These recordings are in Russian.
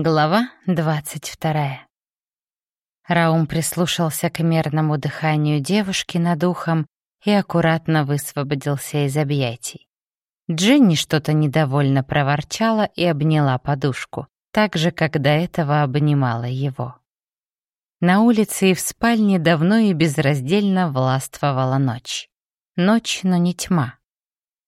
Глава двадцать вторая. Раум прислушался к мерному дыханию девушки над ухом и аккуратно высвободился из объятий. Джинни что-то недовольно проворчала и обняла подушку, так же, как до этого обнимала его. На улице и в спальне давно и безраздельно властвовала ночь. Ночь, но не тьма.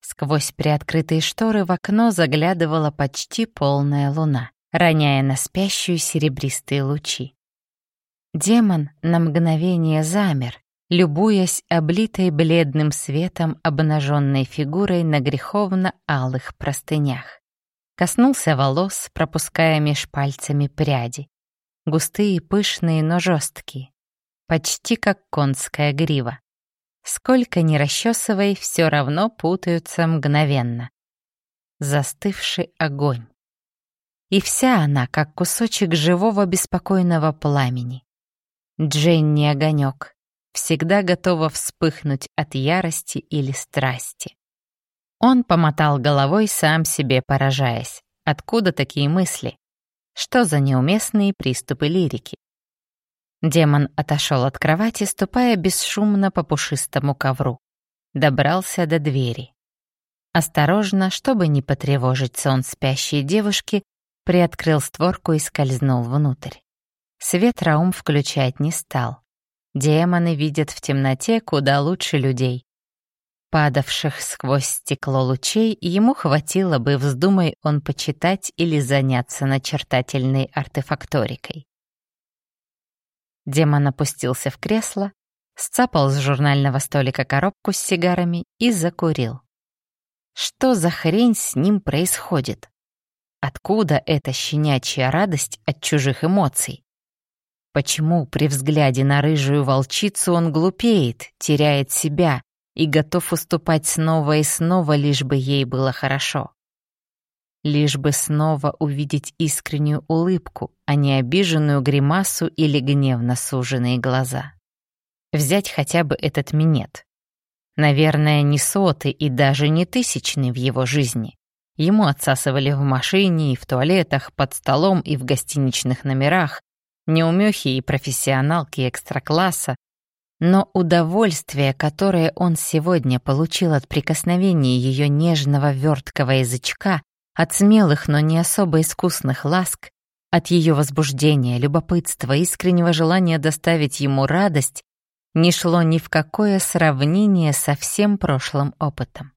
Сквозь приоткрытые шторы в окно заглядывала почти полная луна роняя на спящую серебристые лучи. Демон на мгновение замер, любуясь облитой бледным светом обнаженной фигурой на греховно-алых простынях. Коснулся волос, пропуская меж пальцами пряди. Густые, пышные, но жесткие. Почти как конская грива. Сколько ни расчесывай, все равно путаются мгновенно. Застывший огонь и вся она, как кусочек живого беспокойного пламени. Дженни огонек, всегда готова вспыхнуть от ярости или страсти. Он помотал головой, сам себе поражаясь. Откуда такие мысли? Что за неуместные приступы лирики? Демон отошел от кровати, ступая бесшумно по пушистому ковру. Добрался до двери. Осторожно, чтобы не потревожить сон спящей девушки, приоткрыл створку и скользнул внутрь. Свет Раум включать не стал. Демоны видят в темноте куда лучше людей. Падавших сквозь стекло лучей ему хватило бы, вздумай он почитать или заняться начертательной артефакторикой. Демон опустился в кресло, сцапал с журнального столика коробку с сигарами и закурил. Что за хрень с ним происходит? Откуда эта щенячья радость от чужих эмоций? Почему при взгляде на рыжую волчицу он глупеет, теряет себя и готов уступать снова и снова, лишь бы ей было хорошо? Лишь бы снова увидеть искреннюю улыбку, а не обиженную гримасу или гневно суженные глаза. Взять хотя бы этот минет. Наверное, не сотый и даже не тысячный в его жизни. Ему отсасывали в машине и в туалетах, под столом и в гостиничных номерах, неумехи и профессионалки экстракласса, но удовольствие, которое он сегодня получил от прикосновения ее нежного верткого язычка, от смелых, но не особо искусных ласк, от ее возбуждения, любопытства, искреннего желания доставить ему радость, не шло ни в какое сравнение со всем прошлым опытом.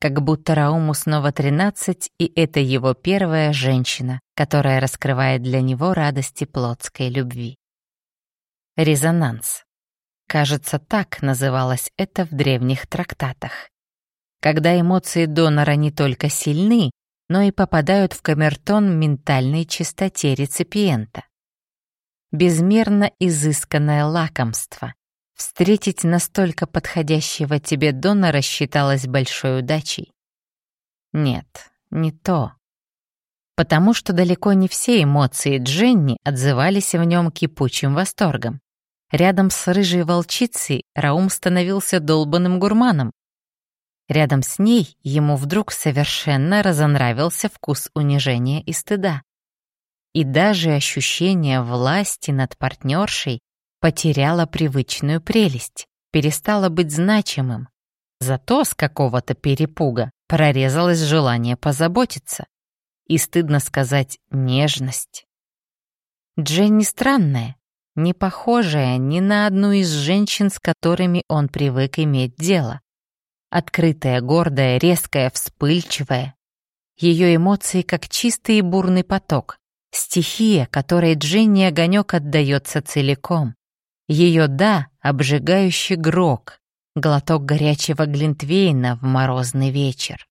Как будто Рауму снова 13, и это его первая женщина, которая раскрывает для него радости плотской любви. Резонанс. Кажется, так называлось это в древних трактатах. Когда эмоции донора не только сильны, но и попадают в камертон ментальной чистоте реципиента. Безмерно изысканное лакомство, Встретить настолько подходящего тебе донора считалось большой удачей. Нет, не то. Потому что далеко не все эмоции Дженни отзывались в нем кипучим восторгом. Рядом с рыжей волчицей Раум становился долбанным гурманом. Рядом с ней ему вдруг совершенно разонравился вкус унижения и стыда. И даже ощущение власти над партнершей потеряла привычную прелесть, перестала быть значимым. Зато с какого-то перепуга прорезалось желание позаботиться. И, стыдно сказать, нежность. Дженни странная, не похожая ни на одну из женщин, с которыми он привык иметь дело. Открытая, гордая, резкая, вспыльчивая. Ее эмоции как чистый и бурный поток, стихия, которой Дженни огонек отдается целиком. Ее «да» — обжигающий грок, глоток горячего глинтвейна в морозный вечер.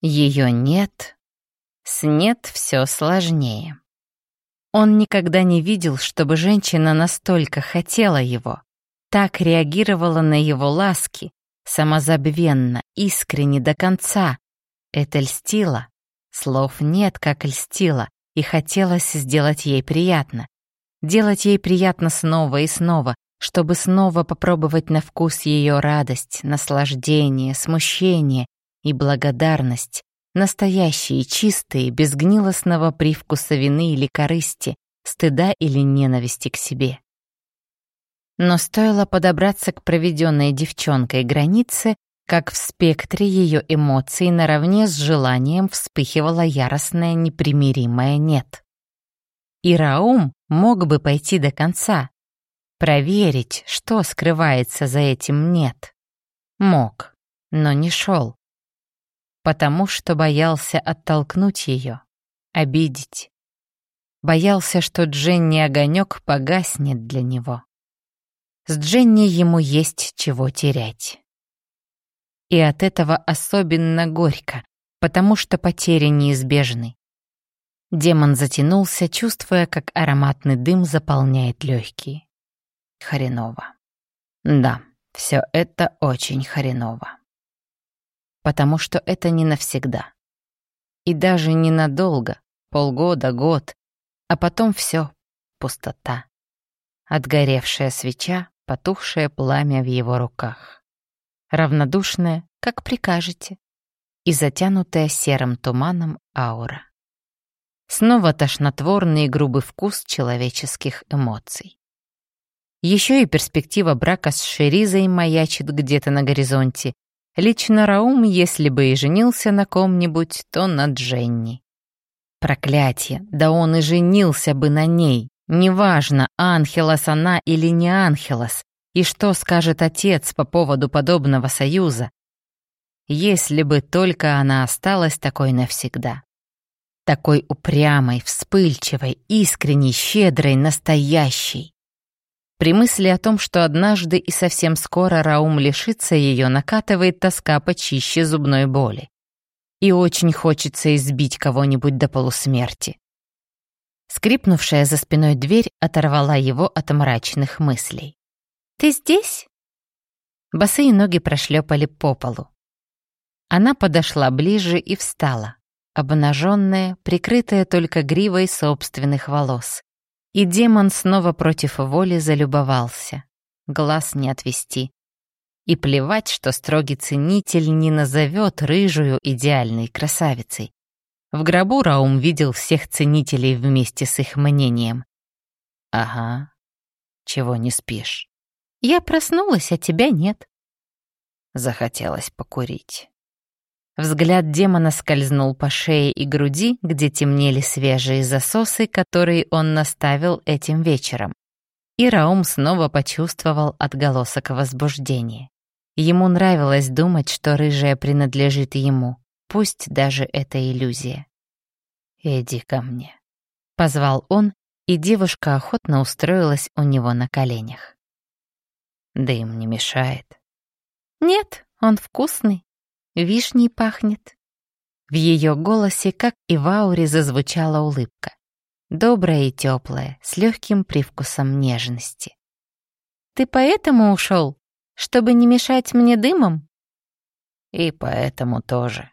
Ее «нет» — с «нет» все сложнее. Он никогда не видел, чтобы женщина настолько хотела его, так реагировала на его ласки, самозабвенно, искренне до конца. Это льстило. Слов нет, как льстило, и хотелось сделать ей приятно. Делать ей приятно снова и снова, чтобы снова попробовать на вкус ее радость, наслаждение, смущение и благодарность, настоящие, чистые, без гнилостного привкуса вины или корысти, стыда или ненависти к себе. Но стоило подобраться к проведенной девчонкой границе, как в спектре ее эмоций наравне с желанием вспыхивало яростное непримиримое «нет». И Раум мог бы пойти до конца, проверить, что скрывается за этим «нет». Мог, но не шел, потому что боялся оттолкнуть ее, обидеть. Боялся, что Дженни огонек погаснет для него. С Дженни ему есть чего терять. И от этого особенно горько, потому что потери неизбежны. Демон затянулся, чувствуя, как ароматный дым заполняет легкие. Хреново. Да, все это очень хреново. Потому что это не навсегда. И даже ненадолго, полгода, год, а потом все пустота. Отгоревшая свеча, потухшее пламя в его руках. Равнодушное, как прикажете, и затянутая серым туманом аура. Снова тошнотворный и грубый вкус человеческих эмоций. Еще и перспектива брака с Шеризой маячит где-то на горизонте. Лично Раум, если бы и женился на ком-нибудь, то на Дженни. Проклятие, да он и женился бы на ней, Неважно, Анхелос она или не Анхелос, и что скажет отец по поводу подобного союза. Если бы только она осталась такой навсегда. Такой упрямой, вспыльчивой, искренней, щедрой, настоящей. При мысли о том, что однажды и совсем скоро Раум лишится ее, накатывает тоска почище зубной боли. И очень хочется избить кого-нибудь до полусмерти. Скрипнувшая за спиной дверь оторвала его от мрачных мыслей. «Ты здесь?» Босые ноги прошлепали по полу. Она подошла ближе и встала, обнаженная, прикрытая только гривой собственных волос. И демон снова против воли залюбовался. Глаз не отвести. И плевать, что строгий ценитель не назовет рыжую идеальной красавицей. В гробу Раум видел всех ценителей вместе с их мнением. «Ага. Чего не спишь?» «Я проснулась, а тебя нет». Захотелось покурить. Взгляд демона скользнул по шее и груди, где темнели свежие засосы, которые он наставил этим вечером. И Раум снова почувствовал отголосок возбуждения. Ему нравилось думать, что рыжая принадлежит ему. Пусть даже это иллюзия. «Иди ко мне», — позвал он, и девушка охотно устроилась у него на коленях. «Дым не мешает?» «Нет, он вкусный, вишней пахнет». В ее голосе, как и в ауре, зазвучала улыбка. Добрая и теплая, с легким привкусом нежности. «Ты поэтому ушел, чтобы не мешать мне дымом?» «И поэтому тоже»,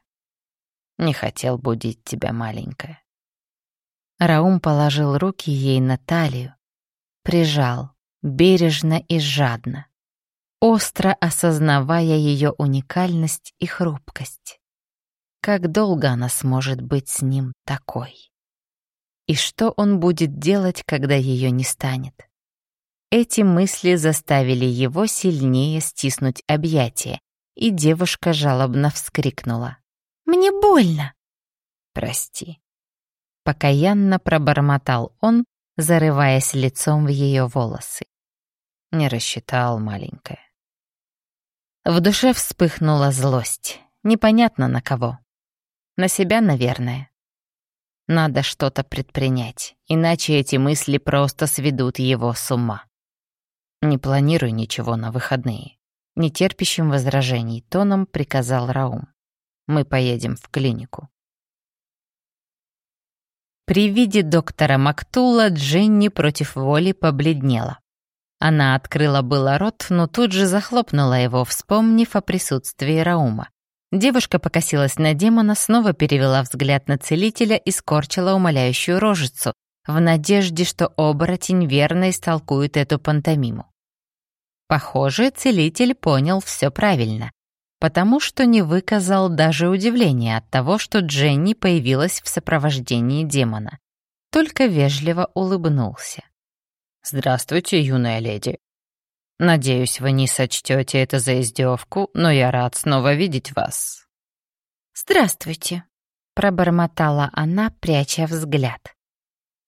не хотел будить тебя, маленькая. Раум положил руки ей на талию, прижал, бережно и жадно, остро осознавая ее уникальность и хрупкость. Как долго она сможет быть с ним такой? И что он будет делать, когда ее не станет? Эти мысли заставили его сильнее стиснуть объятия, и девушка жалобно вскрикнула. Мне больно!» «Прости». Покаянно пробормотал он, зарываясь лицом в ее волосы. Не рассчитал маленькая. В душе вспыхнула злость. Непонятно на кого. На себя, наверное. Надо что-то предпринять, иначе эти мысли просто сведут его с ума. Не планируй ничего на выходные. Нетерпящим возражений тоном приказал Раум. Мы поедем в клинику. При виде доктора Мактула Дженни против воли побледнела. Она открыла было рот, но тут же захлопнула его, вспомнив о присутствии Раума. Девушка покосилась на демона, снова перевела взгляд на целителя и скорчила умоляющую рожицу, в надежде, что оборотень верно истолкует эту пантомиму. Похоже, целитель понял все правильно потому что не выказал даже удивления от того, что Дженни появилась в сопровождении демона, только вежливо улыбнулся. «Здравствуйте, юная леди. Надеюсь, вы не сочтете это за издевку, но я рад снова видеть вас». «Здравствуйте», — пробормотала она, пряча взгляд.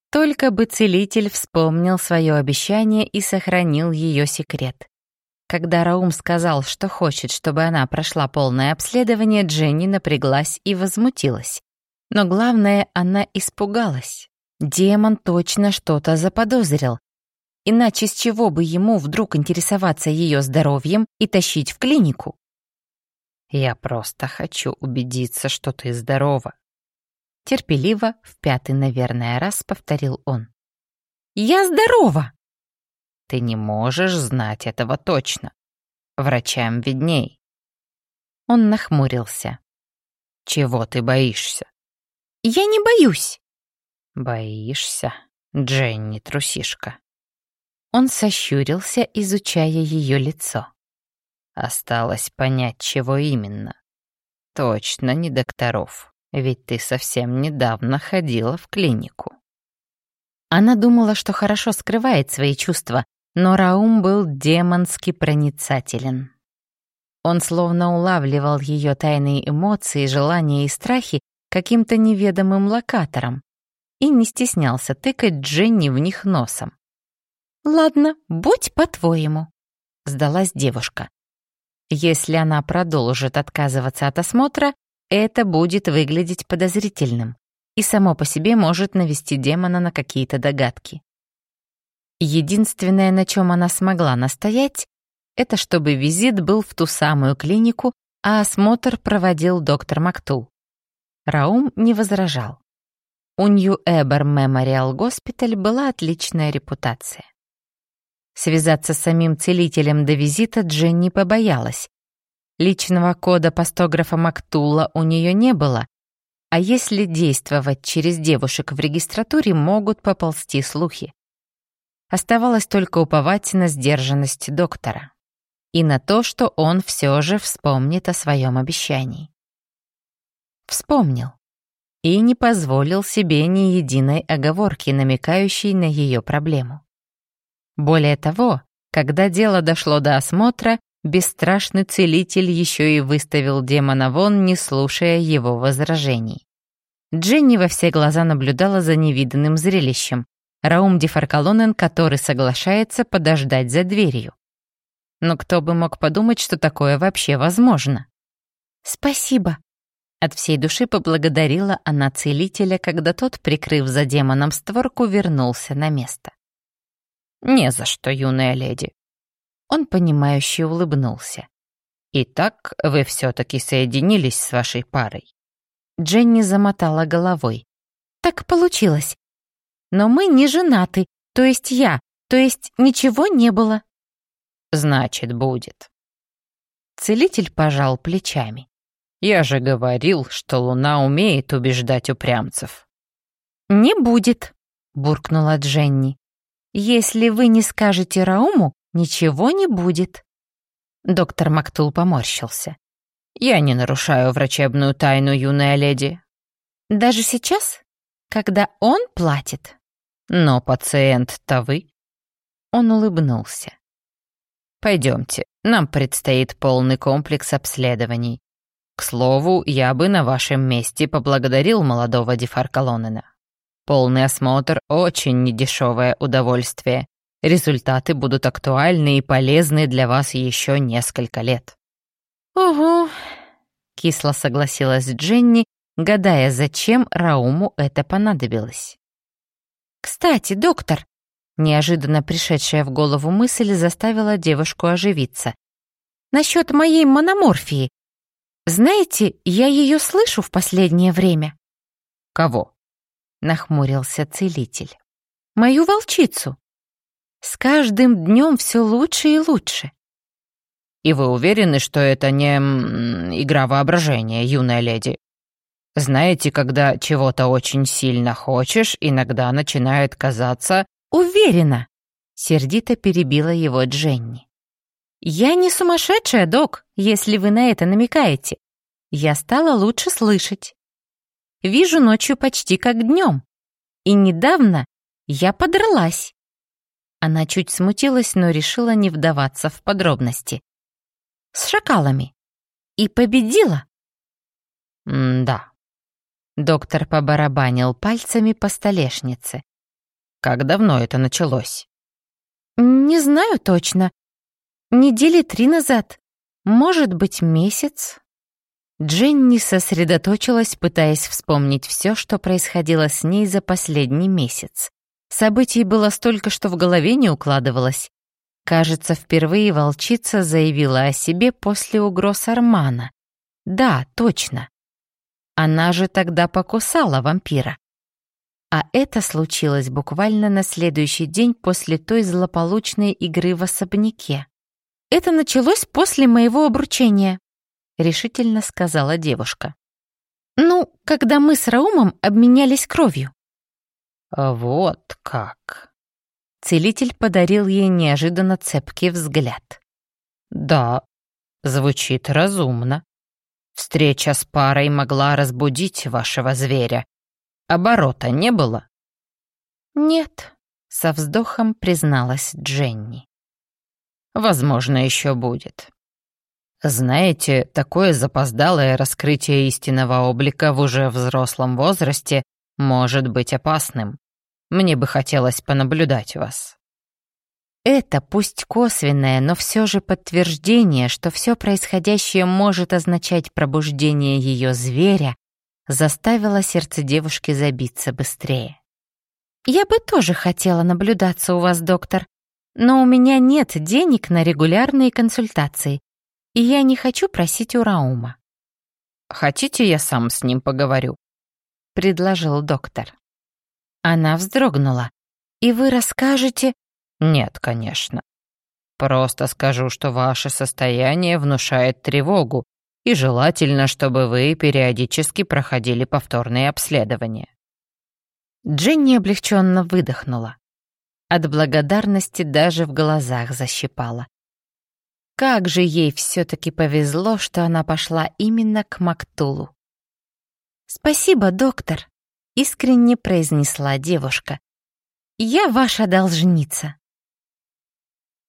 Только бы целитель вспомнил свое обещание и сохранил ее секрет. Когда Раум сказал, что хочет, чтобы она прошла полное обследование, Дженни напряглась и возмутилась. Но главное, она испугалась. Демон точно что-то заподозрил. Иначе с чего бы ему вдруг интересоваться ее здоровьем и тащить в клинику? «Я просто хочу убедиться, что ты здорова», Терпеливо, в пятый, наверное, раз повторил он. «Я здорова!» «Ты не можешь знать этого точно. Врачам видней». Он нахмурился. «Чего ты боишься?» «Я не боюсь». «Боишься, Дженни трусишка?» Он сощурился, изучая ее лицо. Осталось понять, чего именно. Точно не докторов. Ведь ты совсем недавно ходила в клинику. Она думала, что хорошо скрывает свои чувства, но Раум был демонски проницателен. Он словно улавливал ее тайные эмоции, желания и страхи каким-то неведомым локатором и не стеснялся тыкать Дженни в них носом. «Ладно, будь по-твоему», — сдалась девушка. Если она продолжит отказываться от осмотра, это будет выглядеть подозрительным и само по себе может навести демона на какие-то догадки. Единственное, на чем она смогла настоять, это чтобы визит был в ту самую клинику, а осмотр проводил доктор Мактул. Раум не возражал. У Нью-Эбер Мемориал Госпиталь была отличная репутация. Связаться с самим целителем до визита Дженни побоялась, Личного кода постографа Мактула у нее не было, а если действовать через девушек в регистратуре, могут поползти слухи. Оставалось только уповать на сдержанность доктора и на то, что он все же вспомнит о своем обещании. Вспомнил и не позволил себе ни единой оговорки, намекающей на ее проблему. Более того, когда дело дошло до осмотра, бесстрашный целитель еще и выставил демона вон, не слушая его возражений. Дженни во все глаза наблюдала за невиданным зрелищем. Раум Дефаркалонен, который соглашается подождать за дверью. Но кто бы мог подумать, что такое вообще возможно? «Спасибо», — от всей души поблагодарила она целителя, когда тот, прикрыв за демоном створку, вернулся на место. «Не за что, юная леди», он понимающе улыбнулся. «Итак, вы все-таки соединились с вашей парой?» Дженни замотала головой. «Так получилось. Но мы не женаты, то есть я, то есть ничего не было». «Значит, будет». Целитель пожал плечами. «Я же говорил, что Луна умеет убеждать упрямцев». «Не будет», — буркнула Дженни. «Если вы не скажете Рауму, Ничего не будет. Доктор Мактул поморщился. Я не нарушаю врачебную тайну, юная леди. Даже сейчас, когда он платит. Но пациент-то вы. Он улыбнулся. Пойдемте, нам предстоит полный комплекс обследований. К слову, я бы на вашем месте поблагодарил молодого Дефаркалонена. Полный осмотр — очень недешевое удовольствие, Результаты будут актуальны и полезны для вас еще несколько лет». «Угу», — кисло согласилась Дженни, гадая, зачем Рауму это понадобилось. «Кстати, доктор», — неожиданно пришедшая в голову мысль заставила девушку оживиться. «Насчет моей мономорфии. Знаете, я ее слышу в последнее время». «Кого?» — нахмурился целитель. «Мою волчицу». С каждым днем все лучше и лучше. И вы уверены, что это не игра воображения, юная леди? Знаете, когда чего-то очень сильно хочешь, иногда начинает казаться... Уверена, сердито перебила его Дженни. «Я не сумасшедшая, док, если вы на это намекаете. Я стала лучше слышать. Вижу ночью почти как днем. И недавно я подралась». Она чуть смутилась, но решила не вдаваться в подробности. «С шакалами. И победила». «Да». Доктор побарабанил пальцами по столешнице. «Как давно это началось?» «Не знаю точно. Недели три назад. Может быть, месяц?» Дженни сосредоточилась, пытаясь вспомнить все, что происходило с ней за последний месяц. Событий было столько, что в голове не укладывалось. Кажется, впервые волчица заявила о себе после угроз Армана. Да, точно. Она же тогда покусала вампира. А это случилось буквально на следующий день после той злополучной игры в особняке. «Это началось после моего обручения», — решительно сказала девушка. «Ну, когда мы с Раумом обменялись кровью». «Вот как!» Целитель подарил ей неожиданно цепкий взгляд. «Да, звучит разумно. Встреча с парой могла разбудить вашего зверя. Оборота не было?» «Нет», — со вздохом призналась Дженни. «Возможно, еще будет. Знаете, такое запоздалое раскрытие истинного облика в уже взрослом возрасте может быть опасным. Мне бы хотелось понаблюдать вас». Это пусть косвенное, но все же подтверждение, что все происходящее может означать пробуждение ее зверя, заставило сердце девушки забиться быстрее. «Я бы тоже хотела наблюдаться у вас, доктор, но у меня нет денег на регулярные консультации, и я не хочу просить у Раума». «Хотите, я сам с ним поговорю?» — предложил доктор. Она вздрогнула. «И вы расскажете...» «Нет, конечно. Просто скажу, что ваше состояние внушает тревогу, и желательно, чтобы вы периодически проходили повторные обследования». Дженни облегченно выдохнула. От благодарности даже в глазах защипала. Как же ей все-таки повезло, что она пошла именно к Мактулу. «Спасибо, доктор», — искренне произнесла девушка. «Я ваша должница».